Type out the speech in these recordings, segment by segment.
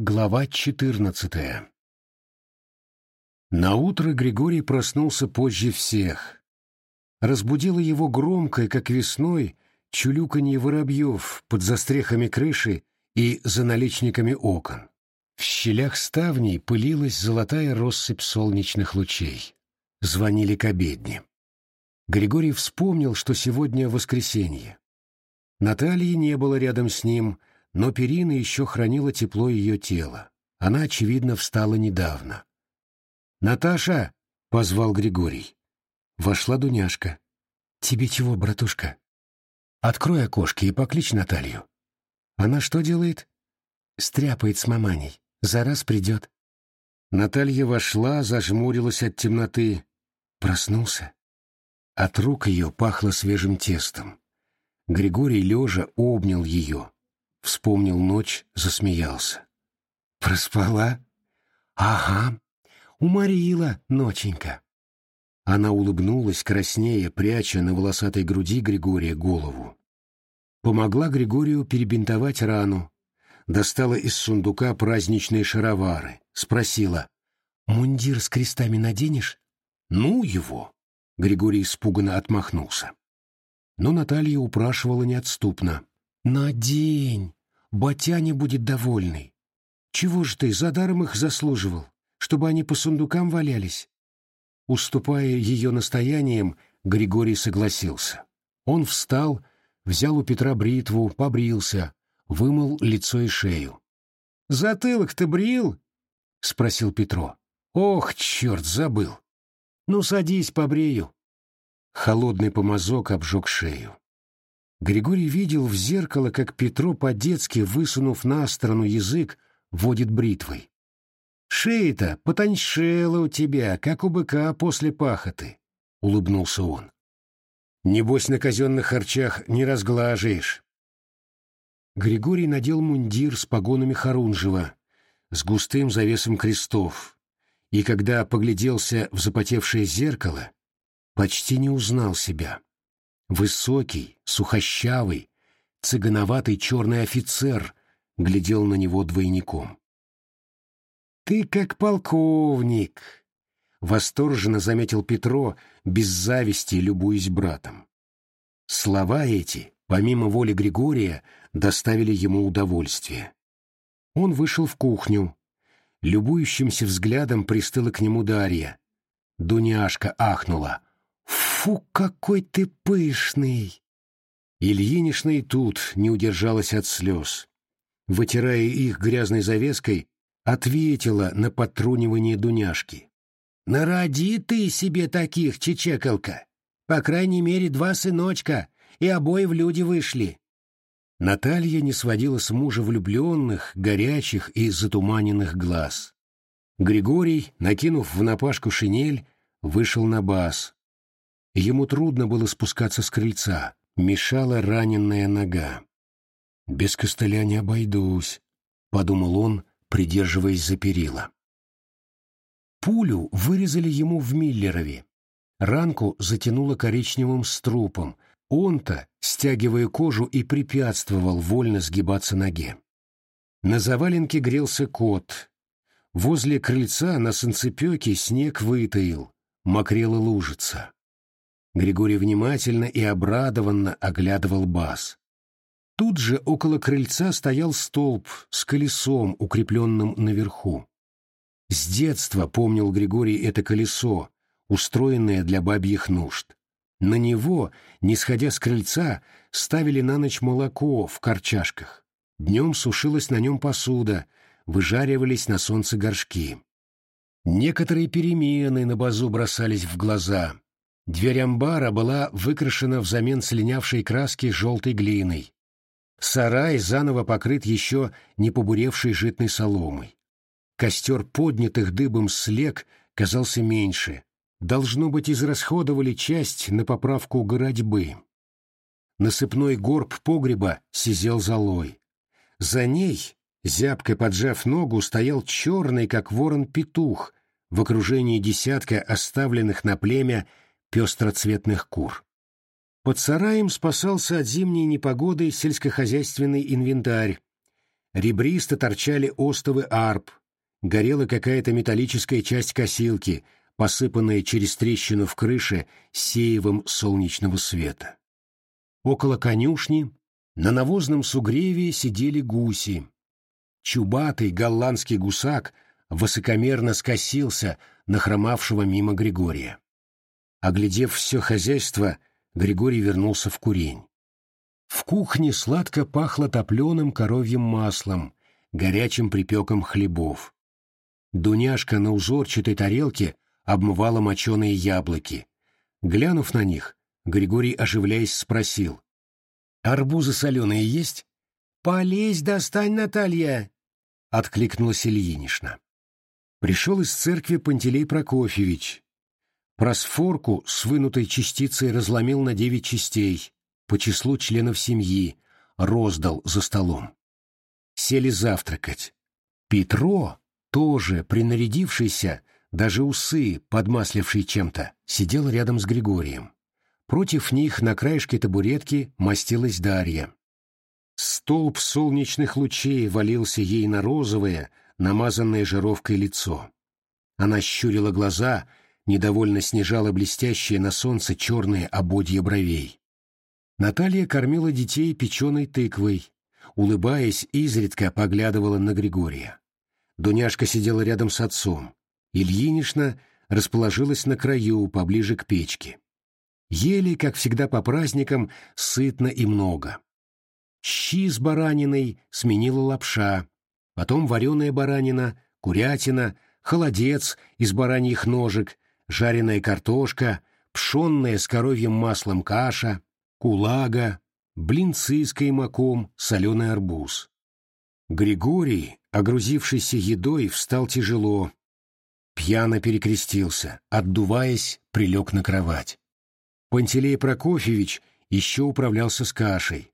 Глава четырнадцатая Наутро Григорий проснулся позже всех. Разбудило его громкое, как весной, чулюканье воробьев под застрехами крыши и за наличниками окон. В щелях ставней пылилась золотая россыпь солнечных лучей. Звонили к обедне. Григорий вспомнил, что сегодня воскресенье. Натальи не было рядом с ним, но перина еще хранила тепло ее тела. Она, очевидно, встала недавно. «Наташа!» — позвал Григорий. Вошла Дуняшка. «Тебе чего, братушка?» «Открой окошки и покличь Наталью». «Она что делает?» «Стряпает с маманей. За раз придет». Наталья вошла, зажмурилась от темноты. Проснулся. От рук ее пахло свежим тестом. Григорий, лежа, обнял ее. Вспомнил ночь, засмеялся. «Проспала?» «Ага, уморила, ноченька». Она улыбнулась, краснея, пряча на волосатой груди Григория голову. Помогла Григорию перебинтовать рану. Достала из сундука праздничные шаровары. Спросила, «Мундир с крестами наденешь?» «Ну его!» Григорий испуганно отмахнулся. Но Наталья упрашивала неотступно. «Надень! Батяня будет довольный. Чего ж ты, за даром их заслуживал, чтобы они по сундукам валялись?» Уступая ее настояниям, Григорий согласился. Он встал, взял у Петра бритву, побрился, вымыл лицо и шею. «Затылок ты брил?» — спросил Петро. «Ох, черт, забыл! Ну, садись, побрею». Холодный помазок обжег шею. Григорий видел в зеркало, как Петро по-детски, высунув на сторону язык, водит бритвой. «Шея-то потоньшела у тебя, как у быка после пахоты», — улыбнулся он. «Небось, на казенных харчах не разглаживаешь». Григорий надел мундир с погонами Харунжева, с густым завесом крестов, и когда погляделся в запотевшее зеркало, почти не узнал себя. Высокий, сухощавый, цыгановатый черный офицер глядел на него двойником. «Ты как полковник!» — восторженно заметил Петро, без зависти любуясь братом. Слова эти, помимо воли Григория, доставили ему удовольствие. Он вышел в кухню. Любующимся взглядом пристыла к нему Дарья. Дуняшка ахнула. «Фу, какой ты пышный!» Ильинишна и тут не удержалась от слез. Вытирая их грязной завеской, ответила на подтрунивание Дуняшки. «Народи ты себе таких, чечекалка! По крайней мере, два сыночка, и обои в люди вышли!» Наталья не сводила с мужа влюбленных, горячих и затуманенных глаз. Григорий, накинув в напашку шинель, вышел на бас. Ему трудно было спускаться с крыльца, мешала раненная нога. «Без костыля не обойдусь», — подумал он, придерживаясь за перила. Пулю вырезали ему в Миллерове. Ранку затянуло коричневым струпом. Он-то, стягивая кожу, и препятствовал вольно сгибаться ноге. На заваленке грелся кот. Возле крыльца на санцепёке снег вытаил, мокрела лужица. Григорий внимательно и обрадованно оглядывал бас. Тут же около крыльца стоял столб с колесом, укрепленным наверху. С детства помнил Григорий это колесо, устроенное для бабьих нужд. На него, не сходя с крыльца, ставили на ночь молоко в корчашках. Днем сушилась на нем посуда, выжаривались на солнце горшки. Некоторые перемены на базу бросались в глаза. Дверь амбара была выкрашена взамен слинявшей краски желтой глиной. Сарай заново покрыт еще не побуревшей житной соломой. Костер поднятых дыбом слег казался меньше. Должно быть, израсходовали часть на поправку городьбы. Насыпной горб погреба сизел золой. За ней, зябко поджав ногу, стоял черный, как ворон-петух, в окружении десятка оставленных на племя пестроцветных кур. Под сараем спасался от зимней непогоды сельскохозяйственный инвентарь. ребристо торчали остовы арп, горела какая-то металлическая часть косилки, посыпанная через трещину в крыше сеевом солнечного света. Около конюшни на навозном сугреве сидели гуси. Чубатый голландский гусак высокомерно скосился на хромавшего мимо Григория. Оглядев все хозяйство, Григорий вернулся в курень. В кухне сладко пахло топленым коровьим маслом, горячим припеком хлебов. Дуняшка на узорчатой тарелке обмывала моченые яблоки. Глянув на них, Григорий, оживляясь, спросил. «Арбузы соленые есть?» «Полезь, достань, Наталья!» — откликнулась Ильинишна. Пришел из церкви Пантелей Прокофьевич. Просфорку с вынутой частицей разломил на девять частей, по числу членов семьи, роздал за столом. Сели завтракать. Петро, тоже принарядившийся, даже усы, подмасливший чем-то, сидел рядом с Григорием. Против них на краешке табуретки мастилась Дарья. Столб солнечных лучей валился ей на розовое, намазанное жировкой лицо. Она щурила глаза, недовольно снижала блестящие на солнце черные ободья бровей. Наталья кормила детей печеной тыквой, улыбаясь, изредка поглядывала на Григория. Дуняшка сидела рядом с отцом. Ильинишна расположилась на краю, поближе к печке. Ели, как всегда по праздникам, сытно и много. Щи с бараниной сменила лапша, потом вареная баранина, курятина, холодец из бараньих ножек, жареная картошка, пшенная с коровьим маслом каша, кулага, блинцы с каймаком, соленый арбуз. Григорий, огрузившийся едой, встал тяжело. Пьяно перекрестился, отдуваясь, прилег на кровать. Пантелей Прокофьевич еще управлялся с кашей.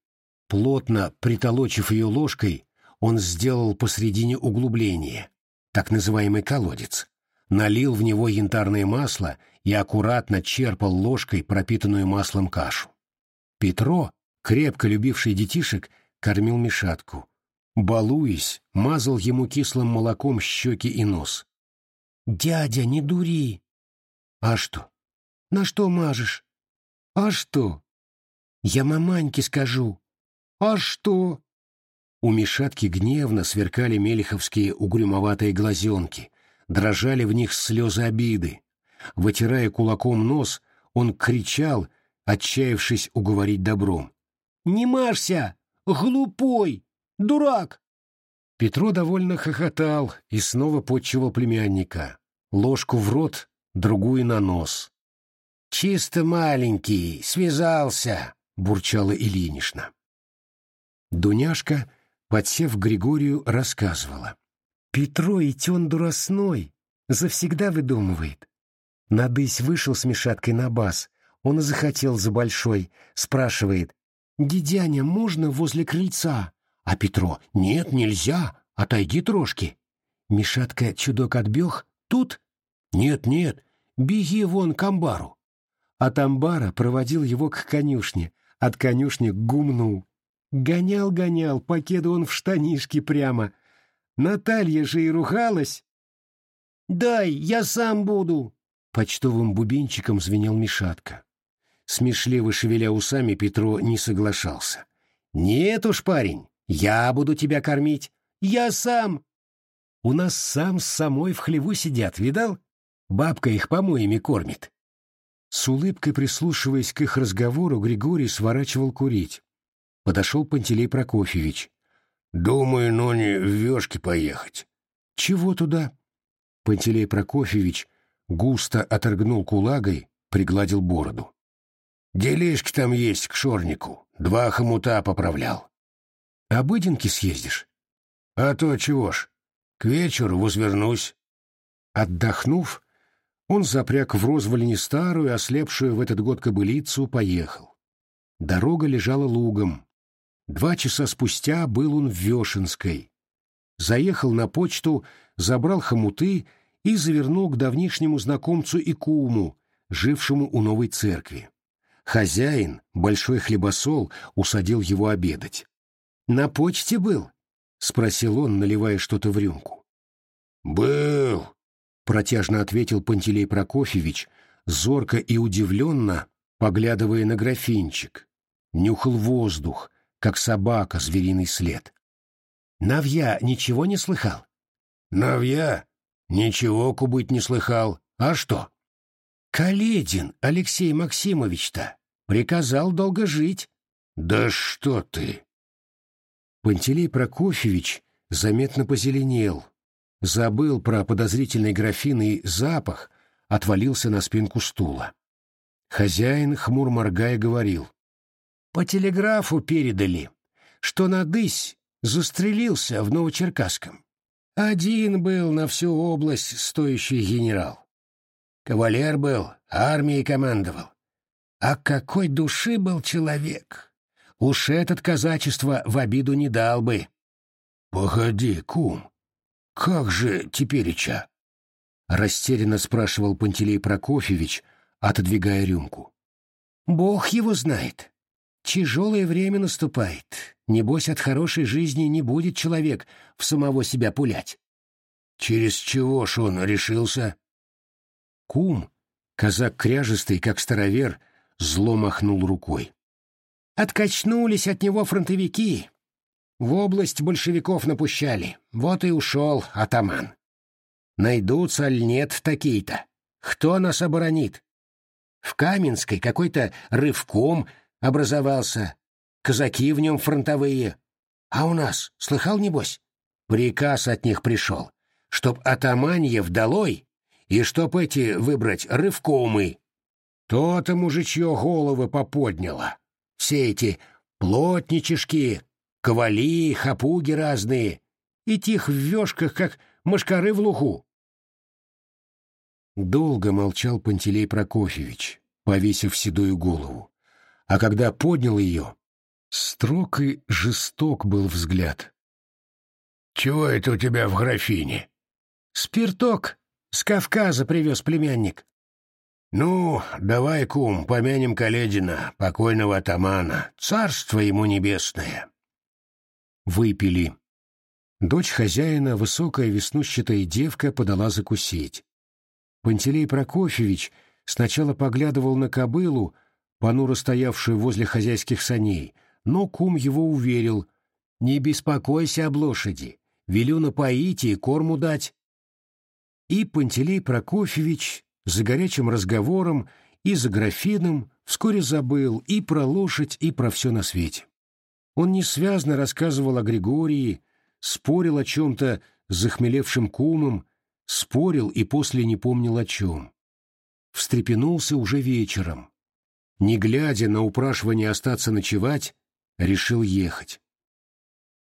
Плотно притолочив ее ложкой, он сделал посредине углубление, так называемый колодец, налил в него янтарное масло и аккуратно черпал ложкой пропитанную маслом кашу. Петро, крепко любивший детишек, кормил Мишатку. Балуясь, мазал ему кислым молоком щеки и нос. «Дядя, не дури!» «А что? На что мажешь?» «А что?» «Я маманьке скажу». «А что?» У Мишатки гневно сверкали мелеховские угрюмоватые глазенки, дрожали в них слезы обиды. Вытирая кулаком нос, он кричал, отчаявшись уговорить добром. «Не мажься! Глупой! Дурак!» Петро довольно хохотал и снова подчивал племянника. Ложку в рот, другую на нос. «Чисто маленький, связался!» — бурчала Ильинична. Дуняшка, подсев к Григорию, рассказывала. «Петро и тен дуросной, завсегда выдумывает. Надысь вышел с Мишаткой на бас, он и захотел за большой, спрашивает, «Дедяня, можно возле крыльца?» А Петро «Нет, нельзя, отойди трошки». Мишатка чудок отбег, тут «Нет, нет, беги вон к амбару». От амбара проводил его к конюшне, от конюшни к гумну. Гонял-гонял, покеду он в штанишки прямо. Наталья же и ругалась. «Дай, я сам буду!» Почтовым бубенчиком звенел Мишатка. Смешливо шевеля усами, Петро не соглашался. «Нет уж, парень, я буду тебя кормить. Я сам. У нас сам с самой в хлеву сидят, видал? Бабка их помоями кормит. С улыбкой прислушиваясь к их разговору, Григорий сворачивал курить. Подошел Пантелей Прокофьевич. «Думаю, Ноне в вешке поехать». «Чего туда?» Пантелей Прокофьевич густо оторгнул кулагой, пригладил бороду. «Делишки там есть к шорнику. Два хомута поправлял. Обыденки съездишь? А то чего ж, к вечеру возвернусь. Отдохнув, он запряг в розвольне старую, ослепшую в этот год кобылицу, поехал. Дорога лежала лугом. Два часа спустя был он в Вешенской. Заехал на почту, забрал хомуты и завернул к давнишнему знакомцу и жившему у новой церкви. Хозяин, большой хлебосол, усадил его обедать. На почте был? — спросил он, наливая что-то в рюмку. «Был», — протяжно ответил Пантелей Прокофьевич, зорко и удивленно, поглядывая на графинчик. Нюхал воздух, как собака звериный след. «Навья ничего не слыхал?» «Навья? Ничего кубыть не слыхал. А что?» «Каледин Алексей Максимович-то приказал долго жить». «Да что ты!» Пантелей Прокофьевич заметно позеленел, забыл про подозрительный графинный запах, отвалился на спинку стула. Хозяин, хмур моргая, говорил. «По телеграфу передали, что надысь застрелился в Новочеркасском. Один был на всю область стоящий генерал. Кавалер был, армией командовал. А какой души был человек! Уж этот казачество в обиду не дал бы. «Погоди, кум, как же тепереча?» — растерянно спрашивал Пантелей Прокофьевич, отодвигая рюмку. «Бог его знает. Тяжелое время наступает. Небось, от хорошей жизни не будет человек в самого себя пулять». «Через чего ж он решился?» Кум, казак кряжистый, как старовер, зло махнул рукой. Откачнулись от него фронтовики. В область большевиков напущали. Вот и ушел атаман. Найдутся ли нет такие-то? Кто нас оборонит? В Каменской какой-то рывком образовался. Казаки в нем фронтовые. А у нас, слыхал небось? Приказ от них пришел, чтоб атаманьев долой и чтоб эти выбрать рывкомы. То-то мужичье головы поподняло. Все эти плотничишки, ковали, хапуги разные, и тих в вешках, как мошкары в луху. Долго молчал Пантелей Прокофьевич, повесив седую голову. А когда поднял ее, строг и жесток был взгляд. «Чего это у тебя в графине?» «Спирток с Кавказа привез племянник». «Ну, давай, кум, помянем Каледина, покойного атамана, царство ему небесное». Выпили. Дочь хозяина, высокая веснущатая девка, подала закусить. Пантелей Прокофьевич сначала поглядывал на кобылу, понуро стоявшую возле хозяйских саней, но кум его уверил «Не беспокойся об лошади, велю напоить и корму дать». И Пантелей Прокофьевич за горячим разговором и за графином вскоре забыл и про лошадь, и про все на свете. Он несвязно рассказывал о Григории, спорил о чем-то с захмелевшим кумом, спорил и после не помнил о чем. Встрепенулся уже вечером. Не глядя на упрашивание остаться ночевать, решил ехать.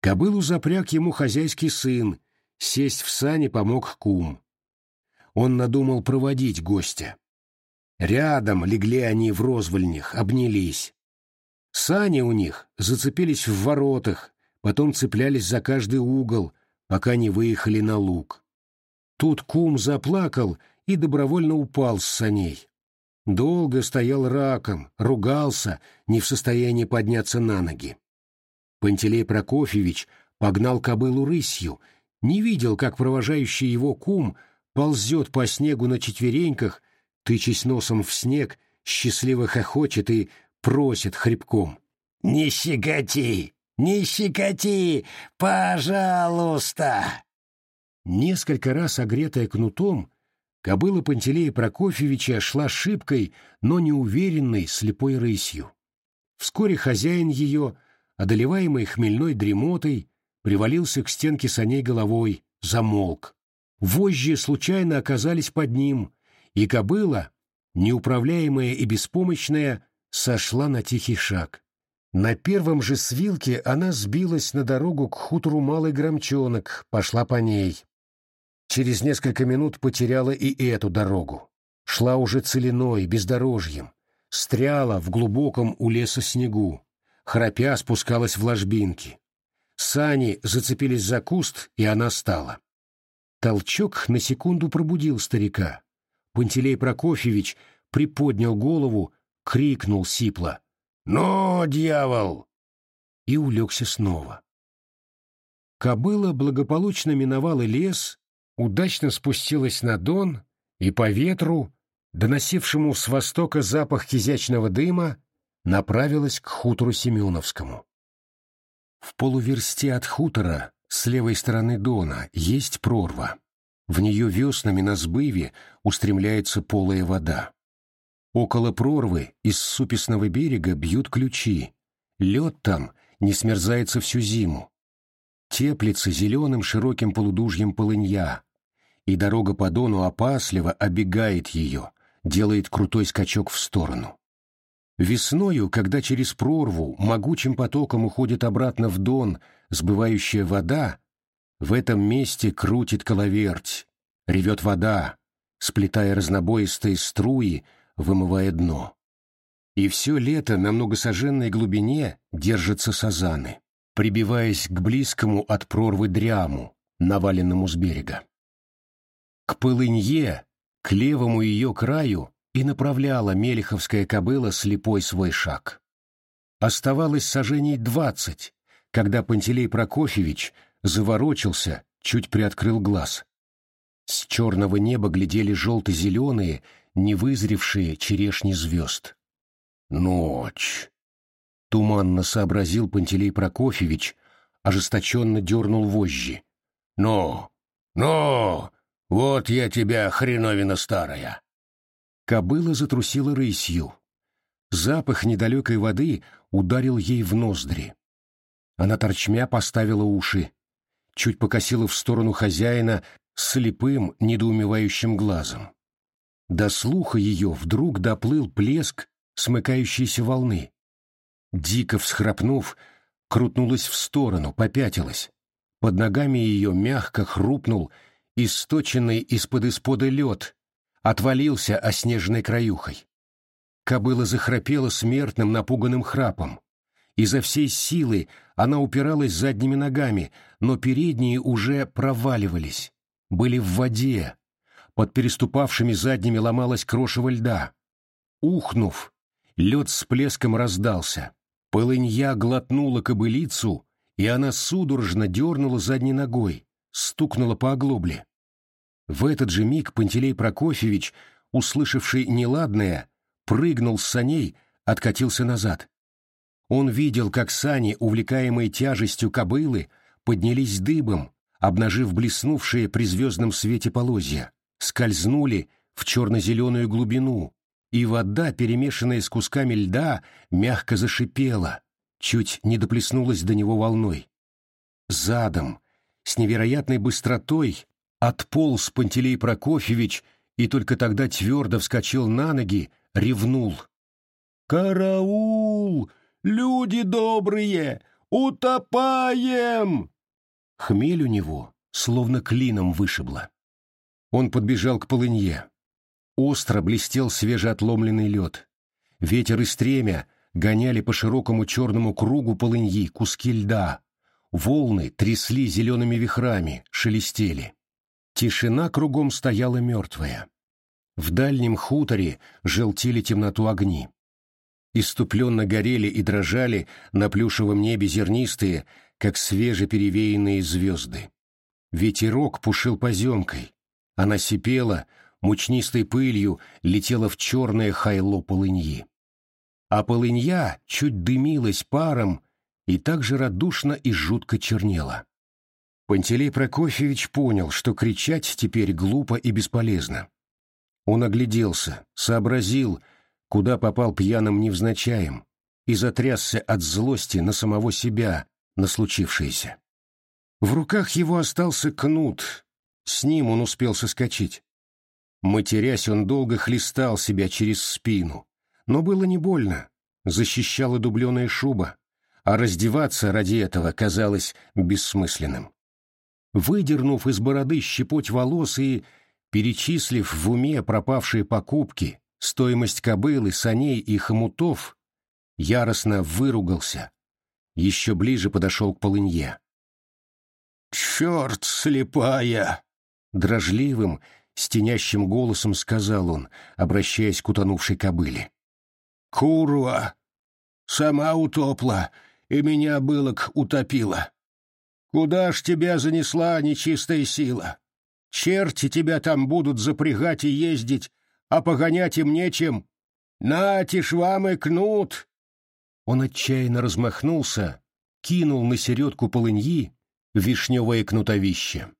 Кобылу запряг ему хозяйский сын, сесть в сани помог кум он надумал проводить гостя. Рядом легли они в розвольнях, обнялись. Сани у них зацепились в воротах, потом цеплялись за каждый угол, пока не выехали на луг. Тут кум заплакал и добровольно упал с саней. Долго стоял раком, ругался, не в состоянии подняться на ноги. Пантелей Прокофьевич погнал кобылу рысью, не видел, как провожающий его кум ползет по снегу на четвереньках, тычась носом в снег, счастливо хохочет и просит хребком. «Не щекоти! Не щекоти! Пожалуйста!» Несколько раз огретая кнутом, кобыла Пантелея Прокофьевича шла шибкой, но неуверенной, слепой рысью. Вскоре хозяин ее, одолеваемый хмельной дремотой, привалился к стенке саней головой, замолк. Вожжи случайно оказались под ним, и кобыла, неуправляемая и беспомощная, сошла на тихий шаг. На первом же свилке она сбилась на дорогу к хутору Малый Громчонок, пошла по ней. Через несколько минут потеряла и эту дорогу. Шла уже целиной, бездорожьем. Стряла в глубоком у леса снегу. Храпя спускалась в ложбинки. Сани зацепились за куст, и она стала. Толчок на секунду пробудил старика. Пантелей Прокофьевич приподнял голову, крикнул сипло. «Но, дьявол!» и улегся снова. Кобыла благополучно миновала лес, удачно спустилась на дон и по ветру, доносившему с востока запах кизячного дыма, направилась к хутору Семеновскому. В полуверсте от хутора, с левой стороны дона, есть прорва. В нее веснами на сбыве устремляется полая вода. Около прорвы из супесного берега бьют ключи. Лед там не смерзается всю зиму. Теплится зеленым широким полудужьем полынья, и дорога по дону опасливо обегает ее, делает крутой скачок в сторону. Весною, когда через прорву могучим потоком уходит обратно в дон сбывающая вода, в этом месте крутит коловерть, ревет вода, сплетая разнобоистые струи, вымывая дно. И все лето на многосоженной глубине держатся сазаны, прибиваясь к близкому от прорвы дряму, наваленному с берега. К полынье, к левому ее краю, и направляла мелеховская кобыла слепой свой шаг. Оставалось сажений двадцать, когда Пантелей Прокофьевич заворочился, чуть приоткрыл глаз. С черного неба глядели желто-зеленые, невызревшие черешни звезд. «Ночь!» — туманно сообразил Пантелей Прокофьевич, ожесточенно дернул вожжи. «Но! Но! Вот я тебя, хреновина старая!» Кобыла затрусила рысью. Запах недалекой воды ударил ей в ноздри. Она торчмя поставила уши, чуть покосила в сторону хозяина слепым, недоумевающим глазом. До слуха ее вдруг доплыл плеск смыкающейся волны. Дико всхрапнув, крутнулась в сторону, попятилась. Под ногами ее мягко хрупнул источенный из-под испода лед, отвалился оснеженной краюхой. Кобыла захрапела смертным напуганным храпом. Изо всей силы она упиралась задними ногами, но передние уже проваливались, были в воде. Под переступавшими задними ломалась крошево льда. Ухнув, лед с плеском раздался. Полынья глотнула кобылицу, и она судорожно дернула задней ногой, стукнула по оглобле. В этот же миг Пантелей Прокофьевич, услышавший неладное, прыгнул с саней, откатился назад. Он видел, как сани, увлекаемые тяжестью кобылы, поднялись дыбом, обнажив блеснувшие при звездном свете полозья, скользнули в черно-зеленую глубину, и вода, перемешанная с кусками льда, мягко зашипела, чуть не доплеснулась до него волной. Задом, с невероятной быстротой, Отполз Пантелей Прокофьевич и только тогда твердо вскочил на ноги, ревнул. «Караул! Люди добрые! Утопаем!» Хмель у него словно клином вышибло. Он подбежал к полынье. Остро блестел свежеотломленный лед. Ветер и стремя гоняли по широкому черному кругу полыньи куски льда. Волны трясли зелеными вихрами, шелестели. Тишина кругом стояла мертвая. В дальнем хуторе желтили темноту огни. Иступленно горели и дрожали на плюшевом небе зернистые, как свежеперевеянные звезды. Ветерок пушил поземкой. Она сипела, мучнистой пылью летела в черное хайло полыньи. А полынья чуть дымилась паром и так же радушно и жутко чернела. Пантелей Прокофьевич понял, что кричать теперь глупо и бесполезно. Он огляделся, сообразил, куда попал пьяным невзначаем, и затрясся от злости на самого себя, на случившееся. В руках его остался кнут, с ним он успел соскочить. Матерясь, он долго хлестал себя через спину, но было не больно, защищала дубленая шуба, а раздеваться ради этого казалось бессмысленным выдернув из бороды щепоть волос и, перечислив в уме пропавшие покупки, стоимость кобылы, саней и хомутов, яростно выругался, еще ближе подошел к полынье. «Черт слепая!» Дрожливым, стенящим голосом сказал он, обращаясь к утонувшей кобыле. «Курва! Сама утопла, и меня былок утопила. Куда ж тебя занесла нечистая сила? Черти тебя там будут запрягать и ездить, а погонять им нечем. Натишь вам и кнут!» Он отчаянно размахнулся, кинул на середку полыньи вишневое кнутовище.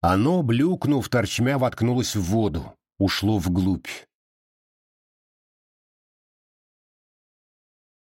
Оно, блюкнув, торчмя воткнулось в воду, ушло вглубь.